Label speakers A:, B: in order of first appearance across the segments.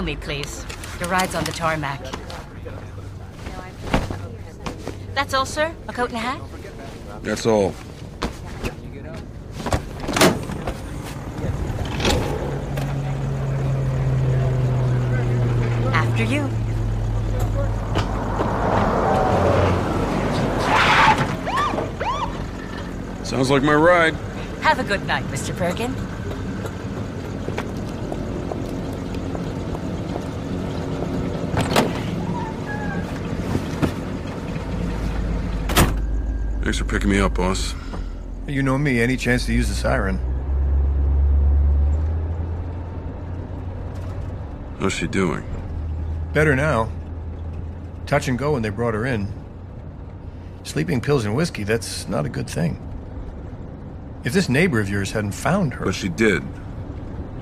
A: follow me, please. Your ride's on the tarmac. That's all, sir? A coat and a hat?
B: That's all.
A: After you.
B: Sounds like my ride.
A: Have a good night, Mr. Bergen.
B: For picking me up, boss.
C: You know me, any chance to use the siren.
B: How's she doing?
C: Better now. Touch and go when they brought her in. Sleeping pills and whiskey, that's not a good thing. If this neighbor of yours hadn't found her.
B: But she did.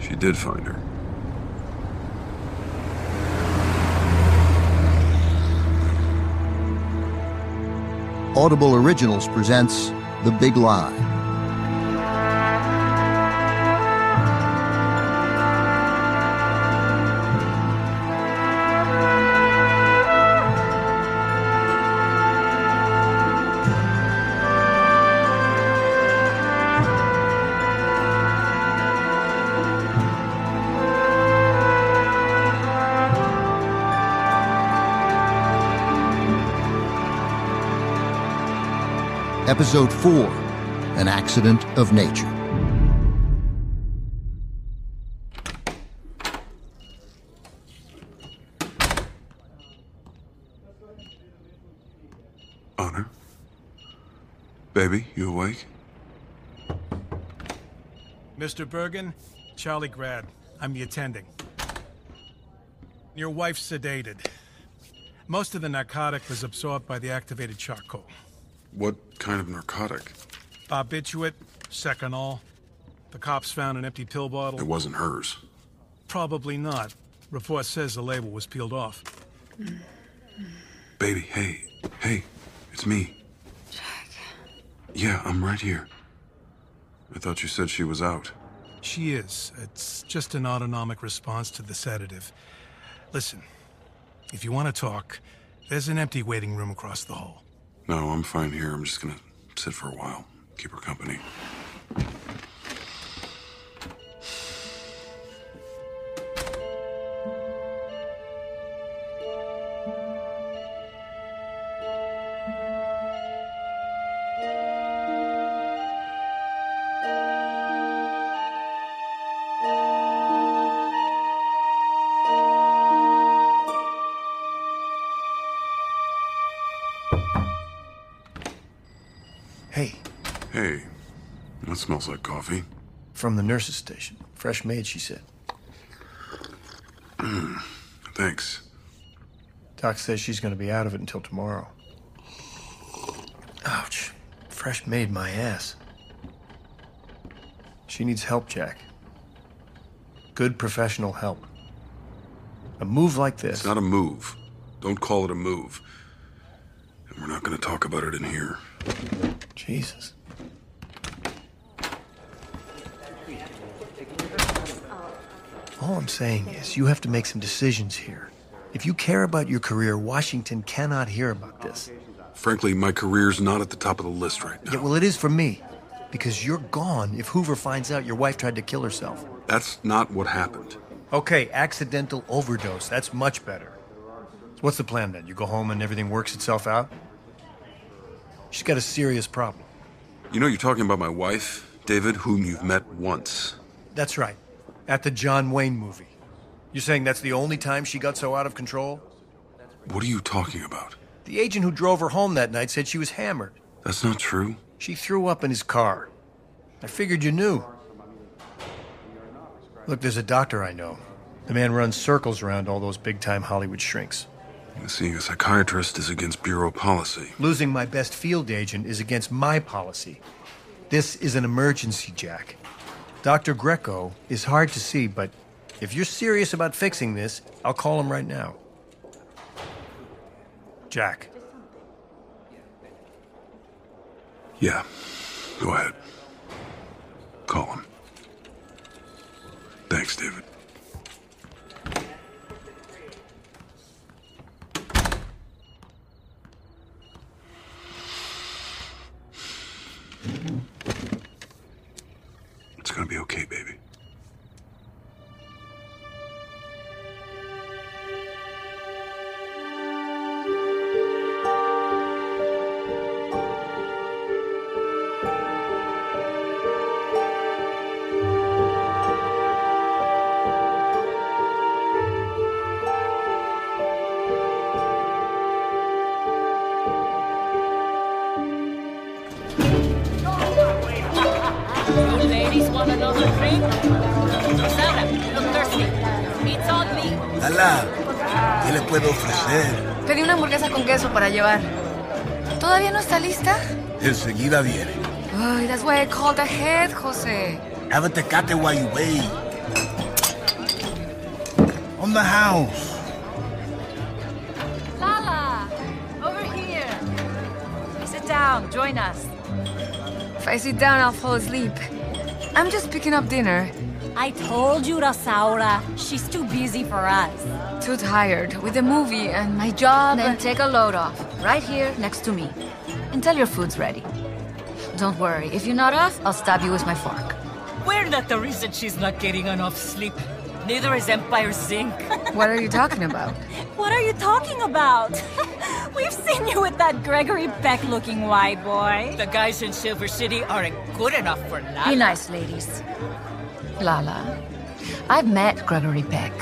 B: She did find her.
D: Audible Originals presents The Big Lie. Episode 4 An Accident of Nature.
B: Honor? Baby, you awake?
E: Mr. Bergen, Charlie Grad. I'm the attending. Your wife's sedated. Most of the narcotic was absorbed by the activated charcoal.
B: What kind of narcotic?
E: Barbiturate, Seconal. The cops found an empty pill bottle.
B: It wasn't hers.
E: Probably not. Report says the label was peeled off.
B: Baby, hey, hey, it's me.
F: Jack.
B: Yeah, I'm right here. I thought you said she was out.
E: She is. It's just an autonomic response to the sedative. Listen, if you want to talk, there's an empty waiting room across the hall.
B: No, I'm fine here. I'm just gonna sit for a while, keep her company.
C: Hey,
B: Hey, that smells like coffee.
C: from the nurse's station. Fresh made, she said.
B: Thanks.
C: Doc says she's going to be out of it until tomorrow. Ouch. Fresh made my ass. She needs help, Jack. Good professional help. A move like this.
B: It's not a move. Don't call it a move. And we're not gonna talk about it in here.
C: Jesus. All I'm saying is, you have to make some decisions here. If you care about your career, Washington cannot hear about this.
B: Frankly, my career's not at the top of the list right now.
C: Yeah, well, it is for me. Because you're gone if Hoover finds out your wife tried to kill herself.
B: That's not what happened.
C: Okay, accidental overdose. That's much better. What's the plan then? You go home and everything works itself out? She's got a serious problem.
B: You know, you're talking about my wife, David, whom you've met once.
C: That's right. At the John Wayne movie. You're saying that's the only time she got so out of control?
B: What are you talking about?
C: The agent who drove her home that night said she was hammered.
B: That's not true.
C: She threw up in his car. I figured you knew. Look, there's a doctor I know. The man runs circles around all those big time Hollywood shrinks.
B: Seeing a psychiatrist is against bureau policy.
C: Losing my best field agent is against my policy. This is an emergency, Jack. Dr. Greco is hard to see, but if you're serious about fixing this, I'll call him right now. Jack,
B: Yeah, go ahead. Call him. Thanks, David. It's gonna be okay, baby.
G: Want another drink? Sarah, look thirsty. It's on me.
H: Lala, ¿qué le puedo ofrecer?
I: Pedí una hamburguesa con queso para llevar. ¿Todavía no está lista?
H: Enseguida viene.
I: Ay, that's why I called ahead, Jose.
H: Have a tecate while you wait. On the house.
G: Lala, over here. Sit down. Join us.
I: If I sit down, I'll fall asleep. I'm just picking up dinner.
G: I told you, Rosaura. She's too busy for us.
I: Too tired with the movie and my job.
G: Then take a load off, right here next to me, until your food's ready. Don't worry, if you're not off, I'll stab you with my fork.
J: We're not the reason she's not getting enough sleep. Neither is Empire Zinc.
I: What are you talking about?
J: what are you talking about? We've seen you with that Gregory Peck looking white boy. The guys in Silver City aren't good enough for Lala.
G: Be nice, ladies. Lala, I've met Gregory Peck.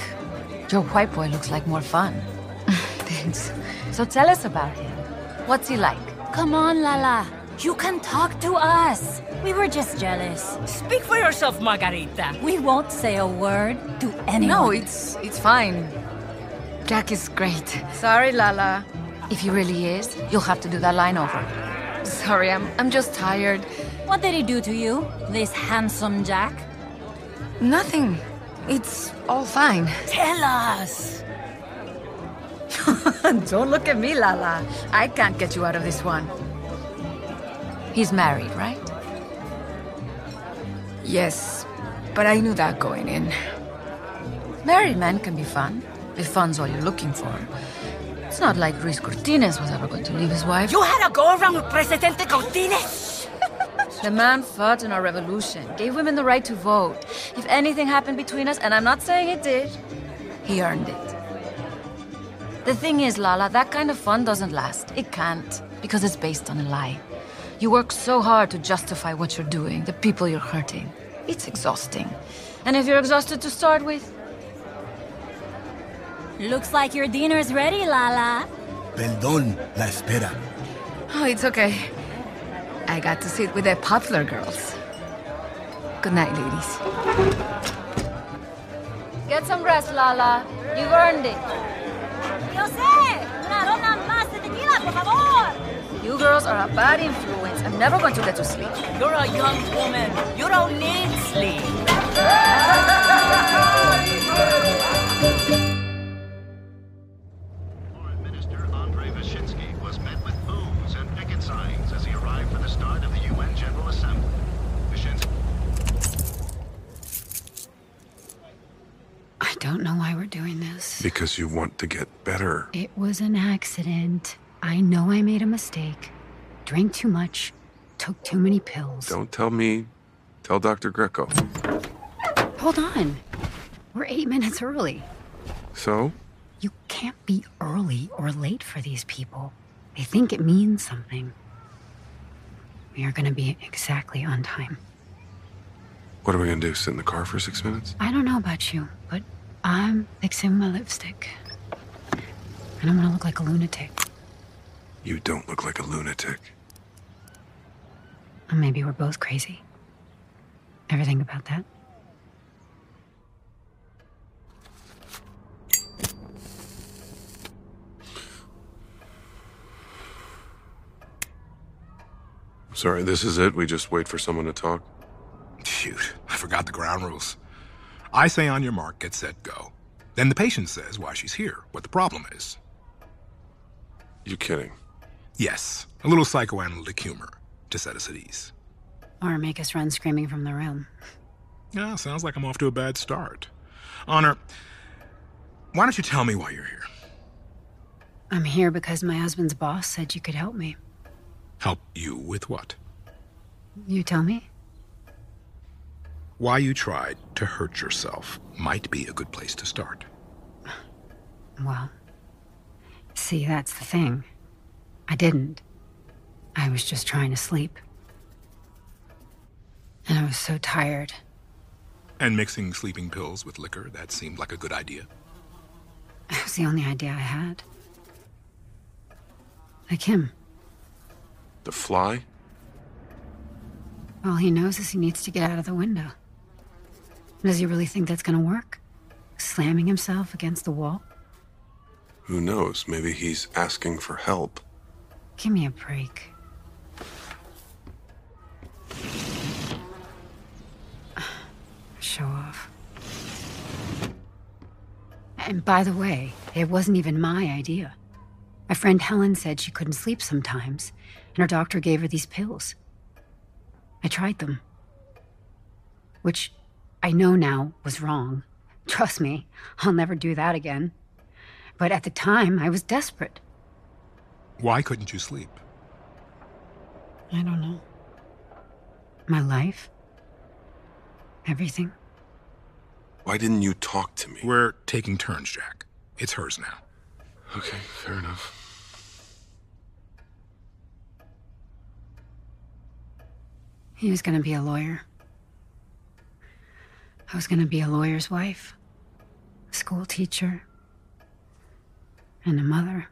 G: Your white boy looks like more fun.
I: Thanks.
G: So tell us about him. What's he like?
J: Come on, Lala. You can talk to us. We were just jealous. Speak for yourself, Margarita. We won't say a word to anyone.
I: No, it's it's fine. Jack is great.
G: Sorry, Lala. If he really is, you'll have to do that line over.
I: Sorry, I'm I'm just tired.
J: What did he do to you, this handsome Jack?
I: Nothing. It's all fine.
J: Tell us.
G: Don't look at me, Lala. I can't get you out of this one. He's married, right?
I: Yes, but I knew that going in.
G: Married men can be fun, if fun's all you're looking for. It's not like Luis Cortines was ever going to leave his wife.
J: You had a go around with Presidente Cortines.
G: The man fought in our revolution, gave women the right to vote. If anything happened between us, and I'm not saying it did, he earned it. The thing is, Lala, that kind of fun doesn't last. It can't, because it's based on a lie. You work so hard to justify what you're doing, the people you're hurting. It's exhausting. And if you're exhausted to start with,
J: Looks like your dinner's ready, Lala.
H: Perdón la espera.
I: Oh, it's okay. I got to sit with the popular girls. Good night, ladies.
G: get some rest, Lala. You've earned it.
J: José, una ronda más de tequila, por favor.
G: You girls are a bad influence. I'm never going to let you sleep.
J: You're a young woman. You don't need sleep.
K: Foreign Minister Andrei Vyshinsky was met with boos and picket signs as he arrived for the start of the UN General Assembly.
L: I don't know why we're doing this.
B: Because you want to get better.
L: It was an accident. I know I made a mistake. Drank too much, took too many pills.
B: Don't tell me. Tell Dr. Greco.
L: Hold on. We're eight minutes early.
B: So?
L: You can't be early or late for these people. They think it means something. We are going to be exactly on time.
B: What are we gonna do? Sit in the car for six minutes?
L: I don't know about you, but I'm fixing my lipstick. And I'm going to look like a lunatic.
B: You don't look like a lunatic.
L: Or maybe we're both crazy. Ever think about that?
B: Sorry, this is it? We just wait for someone to talk?
M: Shoot, I forgot the ground rules. I say on your mark, get set, go. Then the patient says why she's here, what the problem is.
B: You're kidding?
M: Yes, a little psychoanalytic humor to set us at ease.
L: Or make us run screaming from the room.
N: Yeah, sounds like I'm off to a bad start. Honor, why don't you tell me why you're here?
L: I'm here because my husband's boss said you could help me.
N: Help you with what?
L: You tell me?
N: Why you tried to hurt yourself might be a good place to start.
L: Well, see, that's the thing. I didn't. I was just trying to sleep. And I was so tired.
N: And mixing sleeping pills with liquor, that seemed like a good idea.
L: It was the only idea I had. Like him.
B: The fly?
L: All he knows is he needs to get out of the window. Does he really think that's gonna work? Slamming himself against the wall?
B: Who knows? Maybe he's asking for help.
L: Give me a break. Show off. And by the way, it wasn't even my idea. My friend Helen said she couldn't sleep sometimes, and her doctor gave her these pills. I tried them. Which I know now was wrong. Trust me, I'll never do that again. But at the time, I was desperate.
N: Why couldn't you sleep?
L: I don't know. My life? Everything?
B: Why didn't you talk to me?
N: We're taking turns, Jack. It's hers now.
B: Okay, fair enough.
L: He was gonna be a lawyer. I was gonna be a lawyer's wife, a school teacher, and a mother.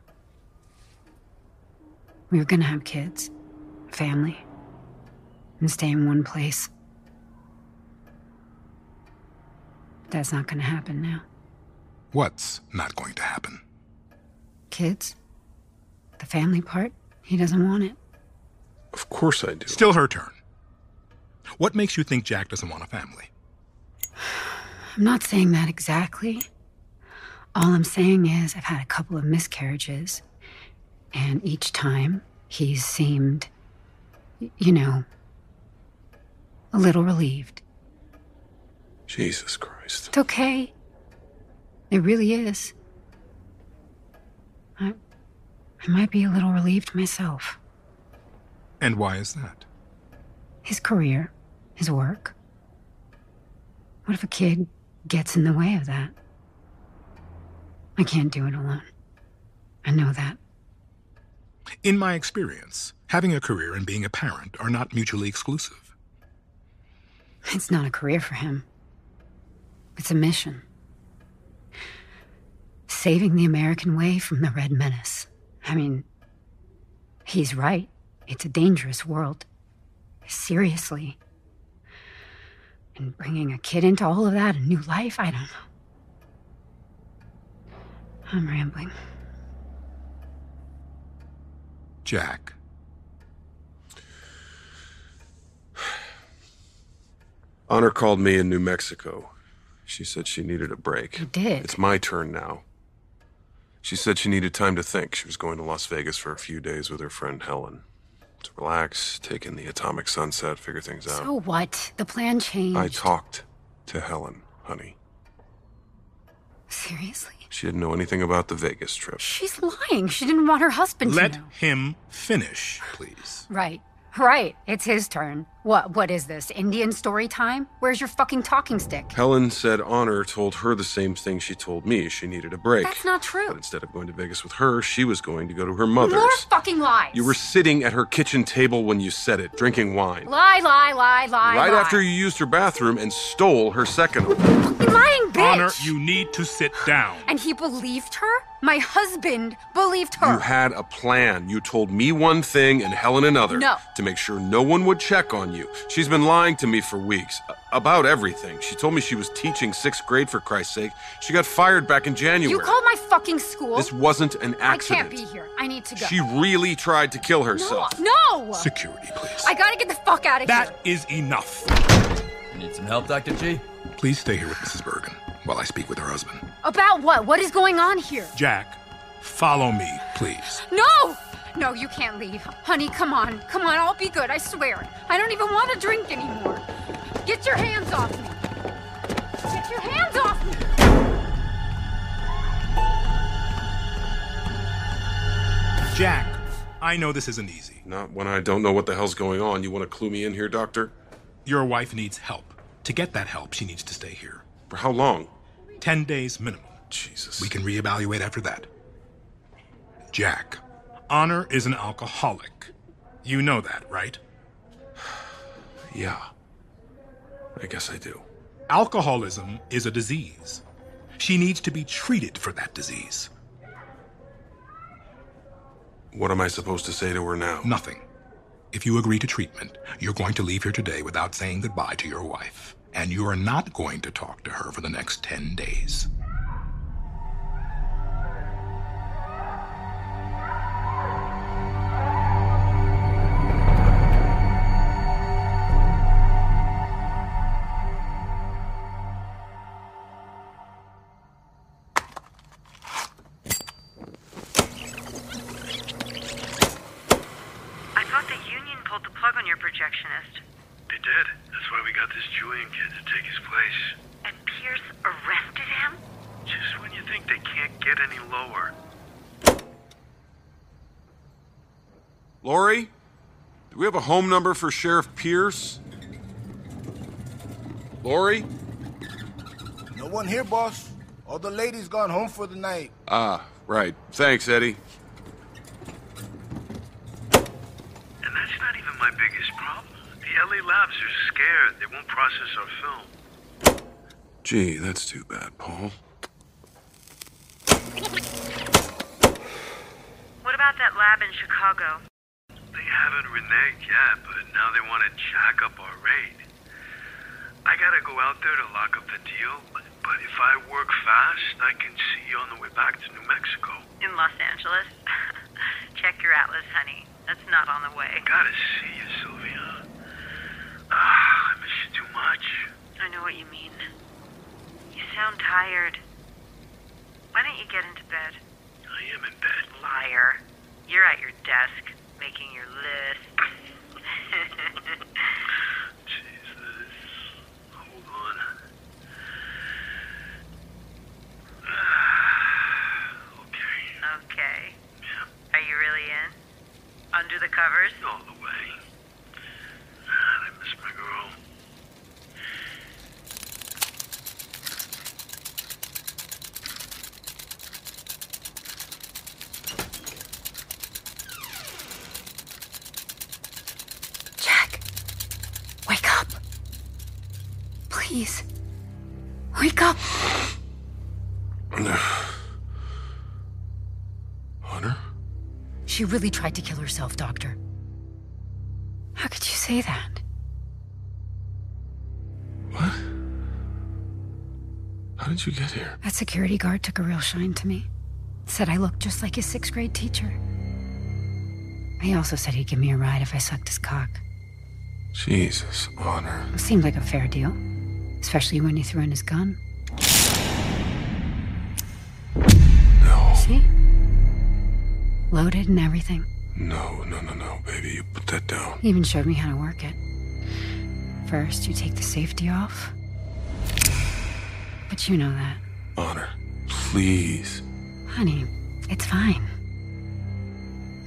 L: We were gonna have kids, family, and stay in one place. That's not gonna happen now.
N: What's not going to happen?
L: Kids? The family part? He doesn't want it.
B: Of course I do.
N: Still her turn. What makes you think Jack doesn't want a family?
L: I'm not saying that exactly. All I'm saying is I've had a couple of miscarriages, and each time he's seemed, you know, a little relieved.
B: Jesus Christ.
L: It's okay. It really is. I, I might be a little relieved myself.
N: And why is that?
L: His career, his work. What if a kid gets in the way of that? I can't do it alone. I know that.
N: In my experience, having a career and being a parent are not mutually exclusive.
L: It's not a career for him. It's a mission. Saving the American way from the Red Menace. I mean, he's right. It's a dangerous world. Seriously. And bringing a kid into all of that, a new life, I don't know. I'm rambling.
N: Jack,
B: Honor called me in New Mexico. She said she needed a break.
L: You did?
B: It's my turn now. She said she needed time to think. She was going to Las Vegas for a few days with her friend Helen. To relax, take in the atomic sunset, figure things out.
L: So what? The plan changed.
B: I talked to Helen, honey.
L: Seriously?
B: She didn't know anything about the Vegas trip.
L: She's lying. She didn't want her husband
N: let
L: to know.
N: him finish, please.
L: Right. Right. It's his turn. What what is this? Indian story time? Where's your fucking talking stick?
B: Helen said Honor told her the same thing she told me. She needed a break.
L: That's not true.
B: But instead of going to Vegas with her, she was going to go to her mother's.
L: More fucking lies.
B: You were sitting at her kitchen table when you said it, drinking wine.
L: lie, lie, lie, lie.
B: right
L: lie.
B: after you used her bathroom and stole her second one.
L: Fucking lying bitch.
N: Honor, you need to sit down.
L: And he believed her? My husband believed her.
B: You had a plan. You told me one thing and Helen another.
L: No.
B: To make sure no one would check on you. She's been lying to me for weeks about everything. She told me she was teaching sixth grade for Christ's sake. She got fired back in January.
L: You called my fucking school.
B: This wasn't an accident.
L: I can't be here. I need to go.
B: She really tried to kill herself.
L: No!
N: Security, please.
L: I gotta get the fuck out of here.
N: That is enough.
O: Need some help, Dr. G?
N: Please stay here with Mrs. Bergen while I speak with her husband.
L: About what? What is going on here?
N: Jack, follow me, please.
L: No! No, you can't leave. Honey, come on. Come on, I'll be good, I swear. I don't even want to drink anymore. Get your hands off me. Get your hands off me.
N: Jack, I know this isn't easy.
B: Not when I don't know what the hell's going on. You want to clue me in here, Doctor?
N: Your wife needs help. To get that help, she needs to stay here.
B: For how long?
N: Ten days minimum.
B: Jesus.
N: We can reevaluate after that. Jack, Honor is an alcoholic. You know that, right?
B: Yeah. I guess I do.
N: Alcoholism is a disease. She needs to be treated for that disease.
B: What am I supposed to say to her now?
N: Nothing. If you agree to treatment, you're going to leave here today without saying goodbye to your wife. And you are not going to talk to her for the next 10 days.
B: Home number for Sheriff Pierce? Lori?
H: No one here, boss. All the ladies gone home for the night.
B: Ah, right. Thanks, Eddie.
P: And that's not even my biggest problem. The LA labs are scared. They won't process our film.
B: Gee, that's too bad, Paul.
Q: What about that lab in Chicago?
P: Haven't reneged yet, but now they want to jack up our rate. I gotta go out there to lock up the deal, but, but if I work fast, I can see you on the way back to New Mexico.
Q: In Los Angeles? Check your atlas, honey. That's not on the way.
P: Gotta see you, Sylvia. Ah, I miss you too much.
Q: I know what you mean. You sound tired. Why don't you get into bed?
P: I am in bed.
Q: Liar. You're at your desk, making your list.
P: Jesus. Hold on.
Q: okay. Are you really in? Under the covers?
P: All the way.
L: She really tried to kill herself, Doctor. How could you say that? What?
B: How did you get here?
L: That security guard took a real shine to me. Said I looked just like his sixth grade teacher. He also said he'd give me a ride if I sucked his cock.
B: Jesus, Honor.
L: Seemed like a fair deal. Especially when he threw in his gun. Loaded and everything.
B: No, no, no, no, baby. You put that down.
L: He even showed me how to work it. First, you take the safety off. But you know that.
B: Honor, please.
L: Honey, it's fine.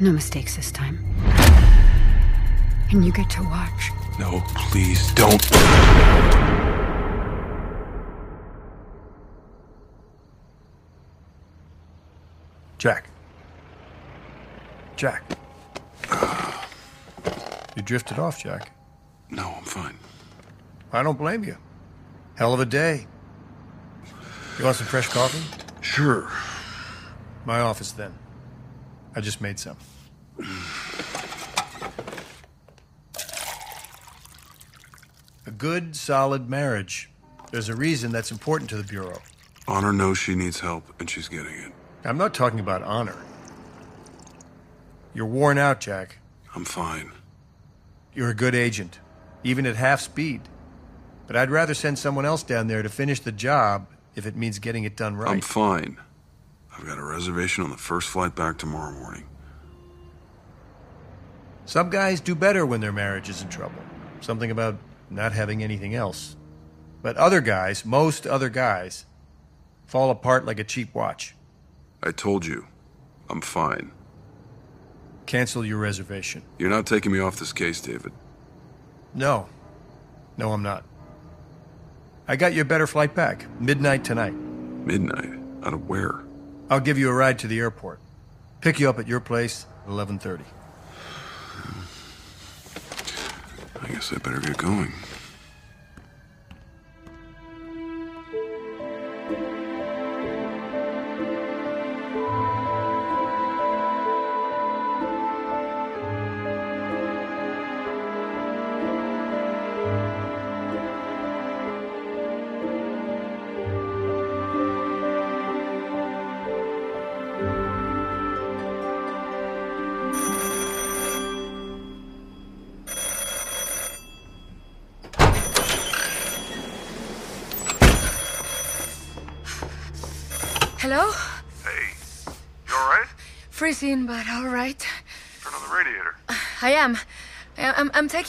L: No mistakes this time. And you get to watch.
B: No, please don't.
C: Jack. Jack. You drifted off, Jack.
B: No, I'm fine.
C: I don't blame you. Hell of a day. You want some fresh coffee?
B: Sure.
C: My office then. I just made some. A good, solid marriage. There's a reason that's important to the Bureau.
B: Honor knows she needs help, and she's getting it.
C: I'm not talking about honor. You're worn out, Jack.
B: I'm fine.
C: You're a good agent, even at half speed. But I'd rather send someone else down there to finish the job if it means getting it done right.
B: I'm fine. I've got a reservation on the first flight back tomorrow morning.
C: Some guys do better when their marriage is in trouble. Something about not having anything else. But other guys, most other guys, fall apart like a cheap watch.
B: I told you. I'm fine.
C: Cancel your reservation.
B: You're not taking me off this case, David.
C: No. No, I'm not. I got you a better flight back. Midnight tonight.
B: Midnight? Out of where?
C: I'll give you a ride to the airport. Pick you up at your place at 11:30.
B: I guess I better get going.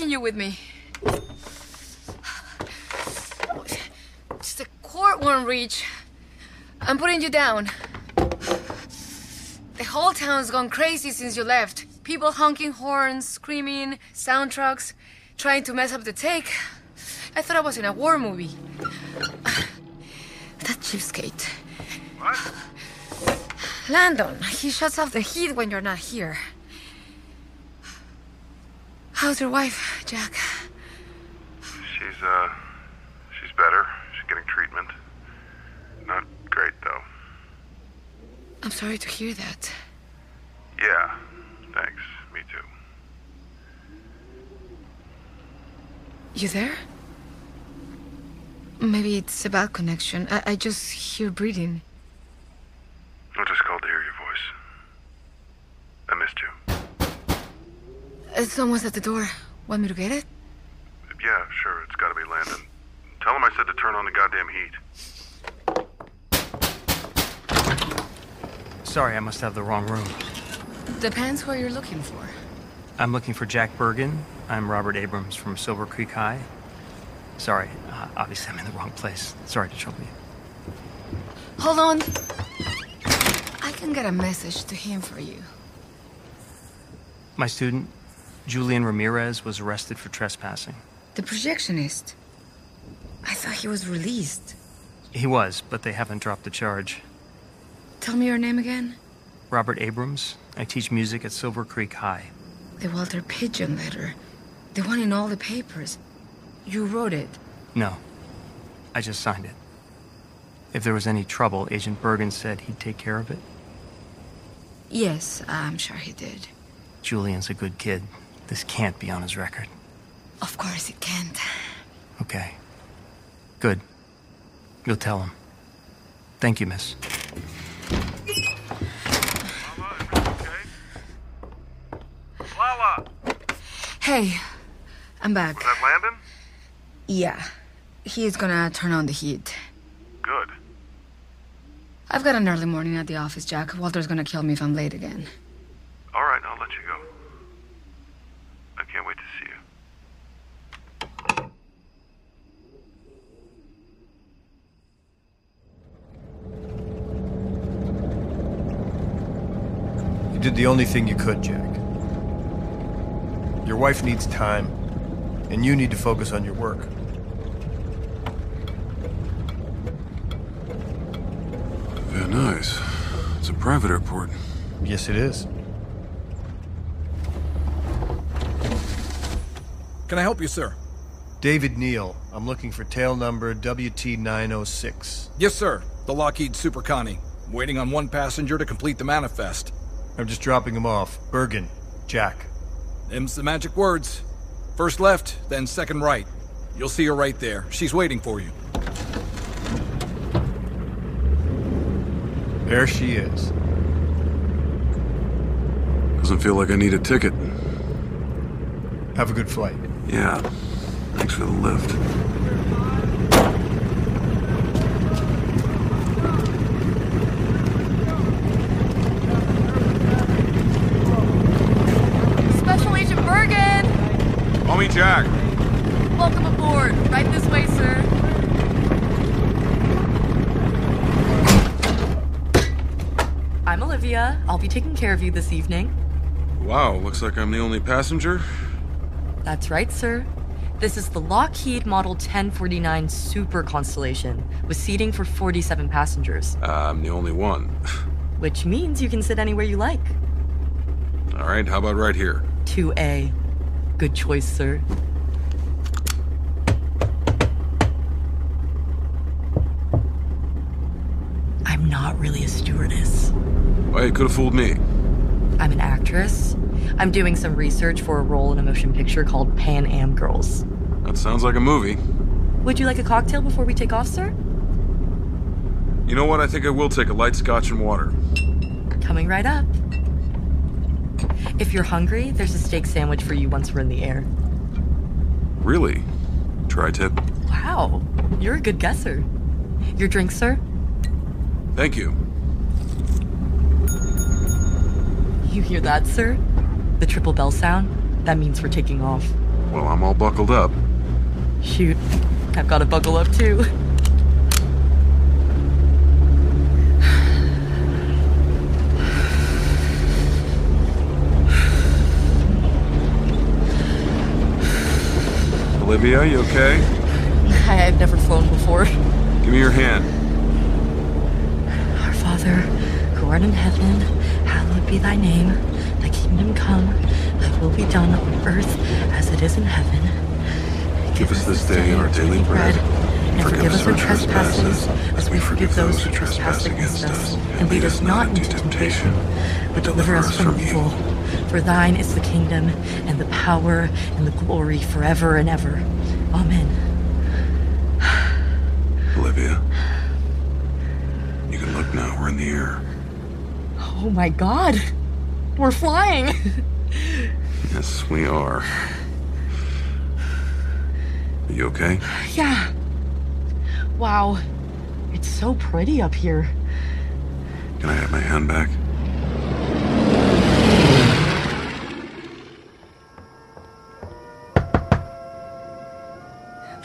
I: Taking you with me. Just the court won't reach. I'm putting you down. The whole town's gone crazy since you left. People honking horns, screaming, sound trucks, trying to mess up the take. I thought I was in a war movie. That cheapskate.
P: What?
I: Landon, he shuts off the heat when you're not here. How's your wife, Jack?
P: She's, uh, she's better. She's getting treatment. Not great, though.
I: I'm sorry to hear that.
P: Yeah, thanks. Me too.
I: You there? Maybe it's a bad connection. I, I just hear breathing.
P: I just called to hear your voice. I missed you.
I: Someone's at the door. Want me to get it?
P: Yeah, sure, it's gotta be Landon. Tell him I said to turn on the goddamn heat.
R: Sorry, I must have the wrong room.
I: Depends where you're looking for.
R: I'm looking for Jack Bergen. I'm Robert Abrams from Silver Creek High. Sorry, uh, obviously I'm in the wrong place. Sorry to trouble you.
I: Hold on. I can get a message to him for you.
R: My student, Julian Ramirez, was arrested for trespassing.
I: The projectionist. I thought he was released.
R: He was, but they haven't dropped the charge.
I: Tell me your name again.
R: Robert Abrams. I teach music at Silver Creek High.
I: The Walter Pidgeon letter. The one in all the papers. You wrote it.
R: No, I just signed it. If there was any trouble, Agent Bergen said he'd take care of it.
I: Yes, I'm sure he did.
R: Julian's a good kid. This can't be on his record.
I: Of course it can't.
R: Okay. Good. You'll tell him. Thank you, miss.
P: Lala!
I: Hey, I'm back.
P: Was that Landon?
I: Yeah, he's gonna turn on the heat.
P: Good.
I: I've got an early morning at the office, Jack. Walter's gonna kill me if I'm late again.
P: Alright, I'll let you go. I can't wait to see you.
C: You did the only thing you could, Jack. Your wife needs time, and you need to focus on your work.
B: Very nice. It's a private airport.
C: Yes, it is.
S: Can I help you, sir?
C: David Neal. I'm looking for tail number WT906.
S: Yes, sir. The Lockheed Super Connie. Waiting on one passenger to complete the manifest.
C: I'm just dropping him off. Bergen. Jack.
S: Them's the magic words. First left, then second right. You'll see her right there. She's waiting for you.
C: There she is.
B: Doesn't feel like I need a ticket.
C: Have a good flight.
B: Yeah. Thanks for the lift.
I: Special Agent Bergen!
B: Jack.
I: Welcome aboard. Right this way, sir.
T: I'm Olivia. I'll be taking care of you this evening.
B: Wow, looks like I'm the only passenger.
T: That's right, sir. This is the Lockheed Model 1049 Super Constellation, with seating for 47 passengers,
B: Uh, I'm the only one.
T: which means you can sit anywhere you like.
B: All right, how about right here?
T: 2A. Good choice, sir. I'm not really a stewardess.
B: Well, you could have fooled me.
T: I'm an actress. I'm doing some research for a role in a motion picture called Pan Am Girls.
B: That sounds like a movie.
T: Would you like a cocktail before we take off, sir?
B: You know what? I think I will take a light scotch and water.
T: Coming right up. If you're hungry, there's a steak sandwich for you once we're in the air.
B: Really? Tri tip?
T: Wow, you're a good guesser. Your drink, sir?
B: Thank you.
T: You hear that, sir? The triple bell sound? That means we're taking off.
B: Well, I'm all buckled up.
T: Shoot, I've got to buckle up too.
B: Olivia, you okay?
T: I have never flown before.
B: Give me your hand.
T: Our Father, who art in heaven, hallowed be thy name. Kingdom come, thy will be done on earth as it is in heaven.
B: Give us this day our daily bread.
T: And forgive us our trespasses, as we forgive those who trespass against us. And lead us not into temptation, but deliver us from evil. For thine is the kingdom, and the power, and the glory forever and ever. Amen.
B: Olivia. You can look now. We're in the air.
T: Oh my god! We're flying!
B: Yes, we are. Are you okay?
T: yeah. Wow. It's so pretty up here.
B: Can I have my hand back?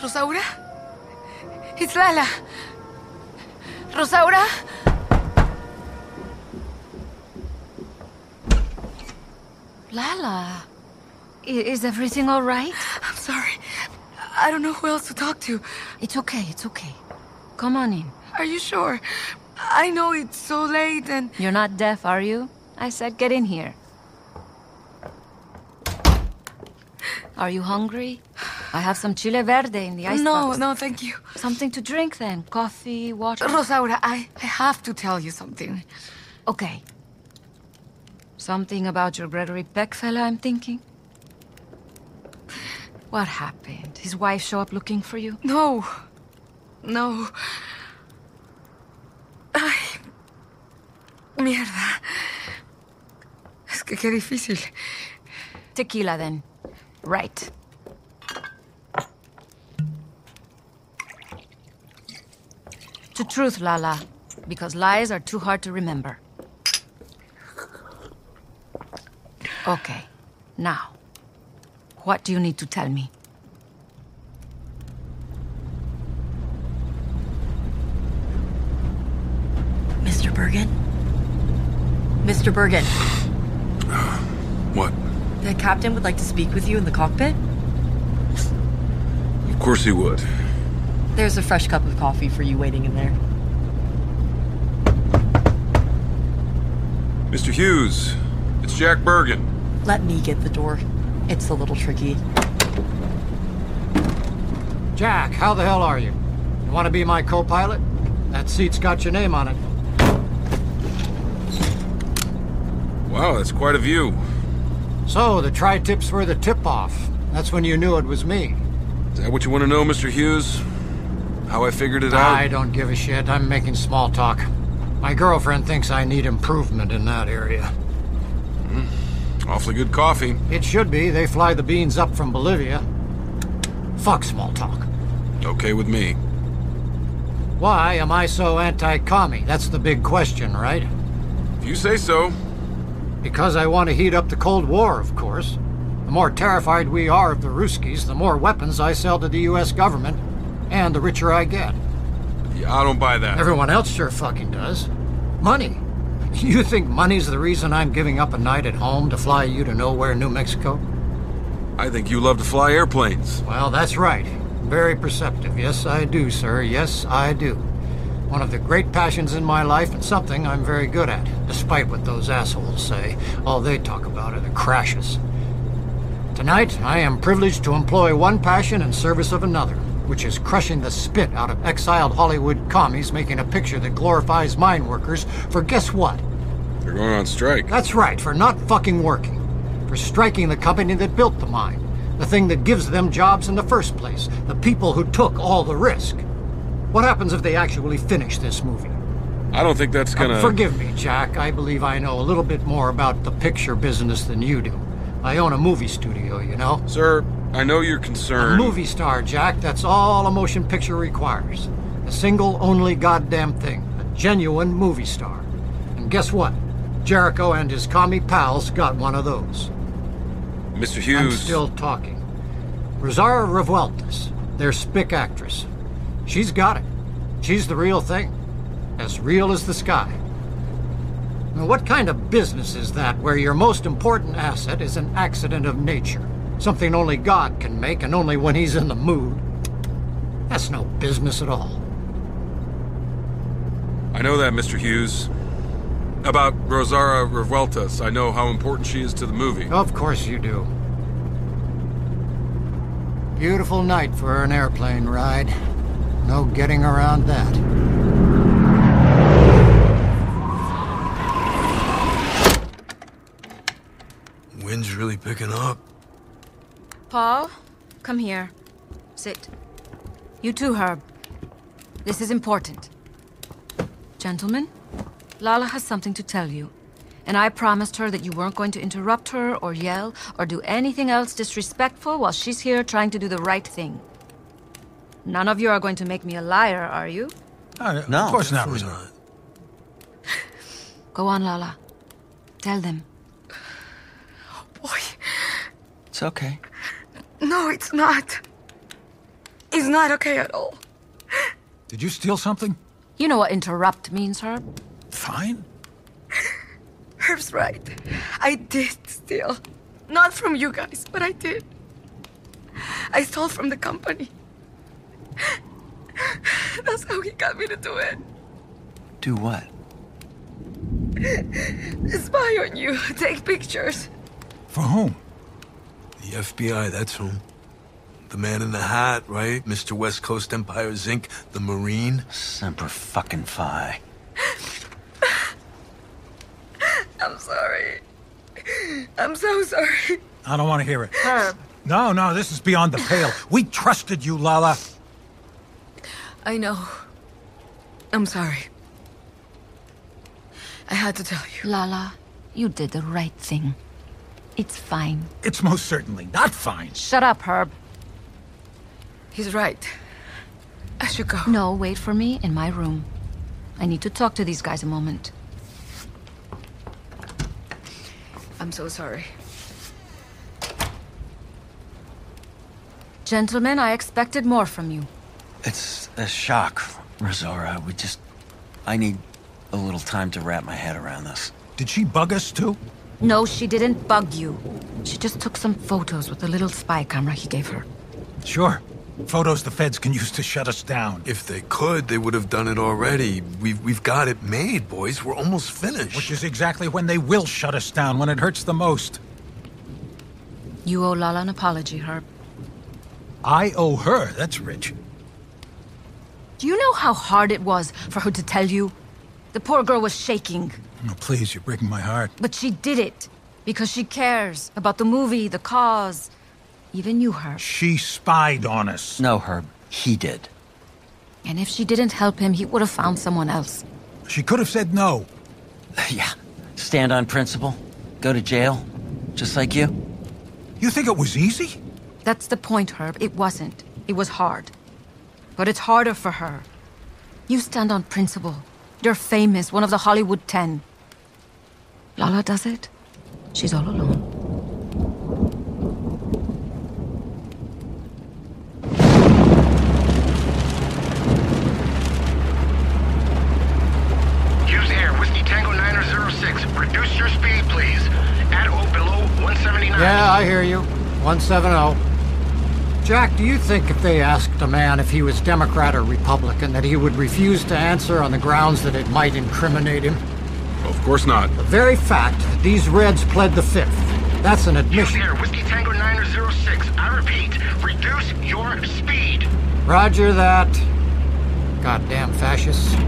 I: Rosaura? It's Lala. Rosaura?
G: Lala, is everything all right?
I: I'm sorry. I don't know who else to talk to.
G: It's okay, it's okay. Come on in.
I: Are you sure? I know it's so late and.
G: You're not deaf, are you? I said get in here. Are you hungry? I have some chile verde in the ice
I: No,
G: box.
I: no, thank you.
G: Something to drink then. Coffee, water.
I: Rosaura, I, I have to tell you something.
G: Okay. Something about your Gregory Peck fella, I'm thinking. What happened? His wife show up looking for you?
I: No. No. Ay. Mierda. Es que qué difícil.
G: Tequila then. Right. To truth, Lala. Because lies are too hard to remember. Okay. Now. What do you need to tell me?
T: Mr. Bergen? Mr. Bergen,
B: What?
T: the captain would like to speak with you in the cockpit.
B: Of course he would.
T: There's a fresh cup of coffee for you waiting in there.
B: Mr. Hughes, it's Jack Bergen.
T: Let me get the door. It's a little tricky.
U: Jack, how the hell are you? You want to be my co pilot? That seat's got your name on it.
B: Wow, that's quite a view.
U: So, the tri tips were the tip off. That's when you knew it was me.
B: Is that what you want to know, Mr. Hughes? How I figured it out?
U: I don't give a shit. I'm making small talk. My girlfriend thinks I need improvement in that area.
B: Awfully good coffee.
U: It should be. They fly the beans up from Bolivia. Fuck small talk.
B: Okay with me.
U: Why am I so anti commie? That's the big question, right?
B: If you say so.
U: Because I want to heat up the Cold War, of course. The more terrified we are of the Ruskies, the more weapons I sell to the U.S. government, and the richer I get.
B: Yeah, I don't buy that.
U: Everyone else sure fucking does. Money. You think money's the reason I'm giving up a night at home to fly you to nowhere, New Mexico?
B: I think you love to fly airplanes.
U: Well, that's right. Very perceptive. Yes, I do, sir. Yes, I do. One of the great passions in my life and something I'm very good at, despite what those assholes say. All they talk about are the crashes. Tonight, I am privileged to employ one passion in service of another, which is crushing the spit out of exiled Hollywood commies making a picture that glorifies mine workers for guess what?
B: They're going on strike.
U: That's right, for not fucking working. For striking the company that built the mine. The thing that gives them jobs in the first place. The people who took all the risk. What happens if they actually finish this movie?
B: I don't think that's gonna.
U: Uh, forgive me, Jack. I believe I know a little bit more about the picture business than you do. I own a movie studio, you know?
B: Sir, I know you're concerned.
U: A movie star, Jack. That's all a motion picture requires. A single, only goddamn thing. A genuine movie star. And guess what? Jarrico and his commie pals got one of those.
B: Mr. Hughes.
U: I'm still talking. Rosaura Revueltas, their spick actress. She's got it. She's the real thing. As real as the sky. Now, what kind of business is that where your most important asset is an accident of nature? Something only God can make and only when he's in the mood? That's no business at all.
B: I know that, Mr. Hughes. About Rosaura Revueltas, I know how important she is to the movie.
U: Of course you do. Beautiful night for an airplane ride. No getting around that.
P: Wind's really picking up.
G: Paul, come here. Sit. You too, Herb. This is important. Gentlemen, Lala has something to tell you. And I promised her that you weren't going to interrupt her or yell or do anything else disrespectful while she's here trying to do the right thing. None of you are going to make me a liar, are you?
M: Uh, no, of course not, Rosa.
G: Go on, Lala. Tell them.
I: Boy,
V: It's okay.
I: No, it's not. It's not okay at all.
M: Did you steal something?
G: You know what interrupt means, Herb?
M: Fine.
I: Herb's right. I did steal. Not from you guys, but I did. I stole from the company. That's how he got me to do it.
V: Do what?
I: Spy on you, take pictures.
M: For whom?
P: The FBI, that's whom. The man in the hat, right? Mr. West Coast Empire Zinc, the Marine.
V: Semper fucking fi.
I: I'm sorry. I'm so sorry.
M: I don't want to hear it.
I: Herb.
M: No, no, this is beyond the pale. We trusted you, Lala.
I: I know. I'm sorry. I had to tell you.
G: Lala, you did the right thing. It's fine.
M: It's most certainly not fine.
G: Shut up, Herb.
I: He's right. I should go.
G: No, wait for me in my room. I need to talk to these guys a moment.
I: I'm so sorry.
G: Gentlemen, I expected more from you.
V: It's a shock, Rosaura. We just. I need a little time to wrap my head around this.
M: Did she bug us too?
G: No, she didn't bug you. She just took some photos with the little spy camera he gave her.
M: Sure. Photos the feds can use to shut us down.
P: If they could, they would have done it already. We've, we've got it made, boys. We're almost finished.
M: Which is exactly when they will shut us down, when it hurts the most.
G: You owe Lala an apology, Herb.
M: I owe her. That's rich.
G: Do you know how hard it was for her to tell you? The poor girl was shaking,
M: Oh, please, you're breaking my heart.
G: but she did it because she cares about the movie, the cause, even you, Herb.
M: She spied on us.
V: No, Herb. He did.
G: And if she didn't help him, he would have found someone else.
M: She could have said no.
V: yeah. Stand on principle. Go to jail. Just like you.
M: You think it was easy?
G: That's the point, Herb. It wasn't. It was hard. But it's harder for her. You stand on principle. You're famous, one of the Hollywood Ten. Lala does it. She's all alone.
K: Use Air, Whiskey Tango 906. Reduce your speed, please. At or below 179. Yeah,
U: I hear you. 170. Jack, do you think if they asked a man if he was Democrat or Republican that he would refuse to answer on the grounds that it might incriminate him?
B: Of course not.
U: The very fact that these Reds pled the fifth, that's an admission.
W: Here, Whiskey Tango 906. I repeat, reduce your speed.
U: Roger that. Goddamn fascists.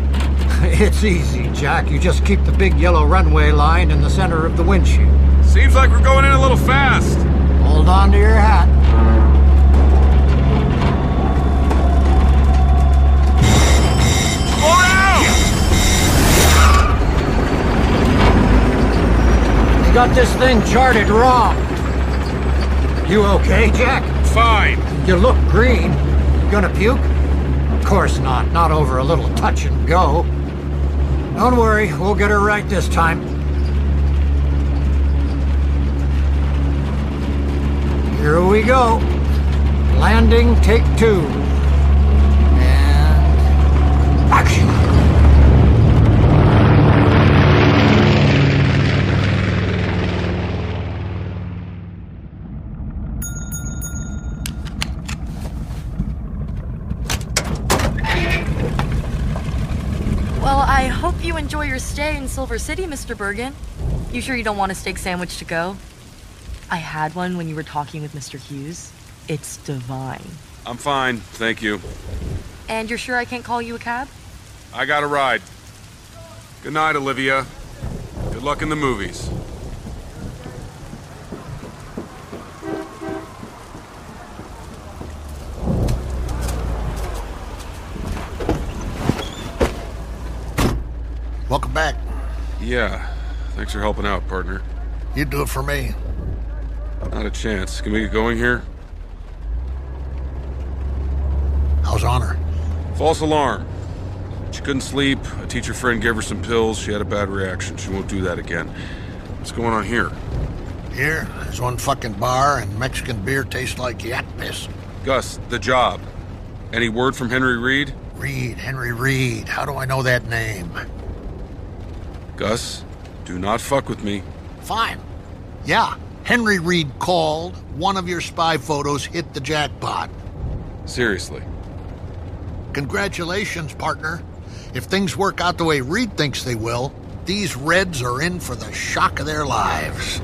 U: It's easy, Jack. You just keep the big yellow runway line in the center of the windshield.
B: Seems like we're going in a little fast.
U: Hold on to your hat. Got this thing charted wrong. You okay, Jack?
B: Fine.
U: You look green. You gonna puke? Of course not. Not over a little touch and go. Don't worry, we'll get her right this time. Here we go. Landing, take two. And action.
T: Well, I hope you stay in Silver City, Mr. Bergen. You sure you don't want a steak sandwich to go? I had one when you were talking with Mr. Hughes. It's divine.
B: I'm fine, thank you.
T: And you're sure I can't call you a cab?
B: I got a ride. Good night, Olivia. Good luck in the movies.
X: Welcome back.
B: Yeah, thanks for helping out, partner.
X: You'd do it for me.
B: Not a chance. Can we get going here?
X: How's Honor?
B: False alarm. She couldn't sleep. A teacher friend gave her some pills. She had a bad reaction. She won't do that again. What's going on here?
X: Here, there's one fucking bar and Mexican beer tastes like yak piss.
B: Gus, the job. Any word from Henry Reed?
X: Reed, Henry Reed. How do I know that name?
B: Gus, do not fuck with me.
X: Fine. Yeah, Henry Reed called. One of your spy photos hit the jackpot.
B: Seriously.
X: Congratulations, partner. If things work out the way Reed thinks they will, these Reds are in for the shock of their lives.